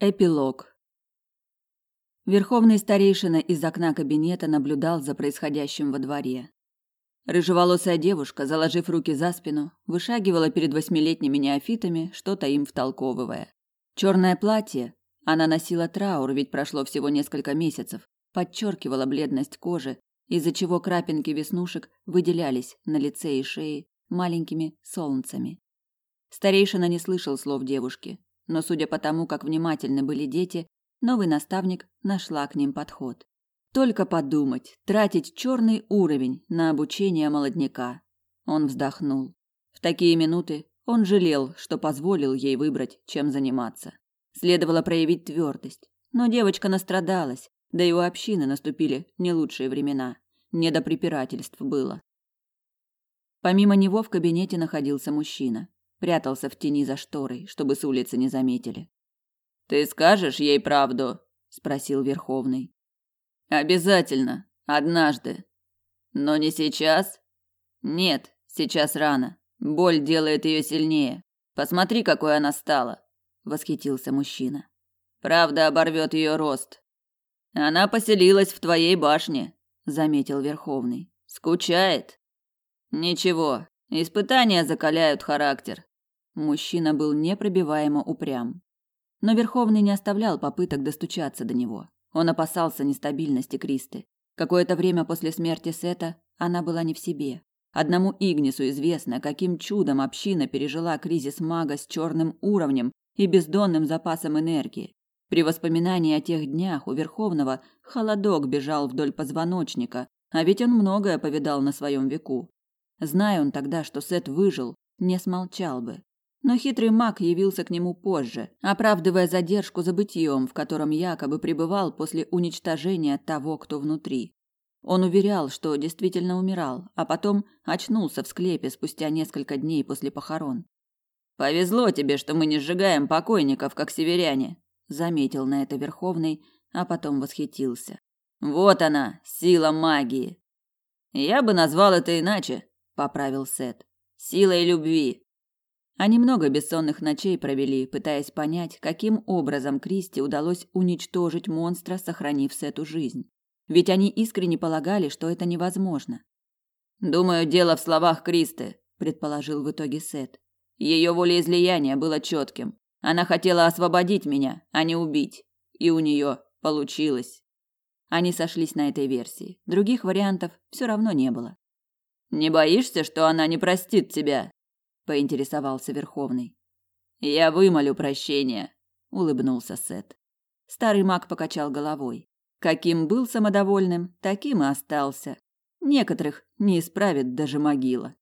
Эпилог. Верховный старейшина из окна кабинета наблюдал за происходящим во дворе. Рыжеволосая девушка, заложив руки за спину, вышагивала перед восьмилетними неофитами, что-то им втолковывая. Черное платье, она носила траур, ведь прошло всего несколько месяцев, подчеркивало бледность кожи, из-за чего крапинки веснушек выделялись на лице и шее маленькими солнцами. Старейшина не слышал слов девушки, но судя по тому, как внимательны были дети, новый наставник нашла к ним подход. Только подумать, тратить черный уровень на обучение молодняка. Он вздохнул. В такие минуты он жалел, что позволил ей выбрать, чем заниматься. Следовало проявить твердость, но девочка настрадалась, да и у общины наступили не лучшие времена. Не до препирательств было. Помимо него в кабинете находился мужчина прятался в тени за шторой, чтобы с улицы не заметили. Ты скажешь ей правду? спросил Верховный. Обязательно, однажды. Но не сейчас? Нет, сейчас рано. Боль делает ее сильнее. Посмотри, какой она стала, восхитился мужчина. Правда оборвет ее рост. Она поселилась в твоей башне, заметил Верховный. Скучает. Ничего, испытания закаляют характер. Мужчина был непробиваемо упрям. Но Верховный не оставлял попыток достучаться до него. Он опасался нестабильности Кристы. Какое-то время после смерти Сета она была не в себе. Одному Игнису известно, каким чудом община пережила кризис мага с черным уровнем и бездонным запасом энергии. При воспоминании о тех днях у Верховного холодок бежал вдоль позвоночника, а ведь он многое повидал на своем веку. Зная он тогда, что Сет выжил, не смолчал бы. Но хитрый маг явился к нему позже, оправдывая задержку забытьем, в котором якобы пребывал после уничтожения того, кто внутри. Он уверял, что действительно умирал, а потом очнулся в склепе спустя несколько дней после похорон. Повезло тебе, что мы не сжигаем покойников, как северяне, заметил на это Верховный, а потом восхитился. Вот она, сила магии. Я бы назвал это иначе, поправил Сет. Силой любви. Они много бессонных ночей провели, пытаясь понять, каким образом Кристи удалось уничтожить монстра, сохранив Сету жизнь. Ведь они искренне полагали, что это невозможно. «Думаю, дело в словах Кристы», – предположил в итоге Сет. Ее волеизлияние было четким. Она хотела освободить меня, а не убить. И у нее получилось. Они сошлись на этой версии. Других вариантов все равно не было. «Не боишься, что она не простит тебя?» поинтересовался Верховный. Я вымолю прощение, улыбнулся Сет. Старый маг покачал головой. Каким был самодовольным, таким и остался. Некоторых не исправит даже могила.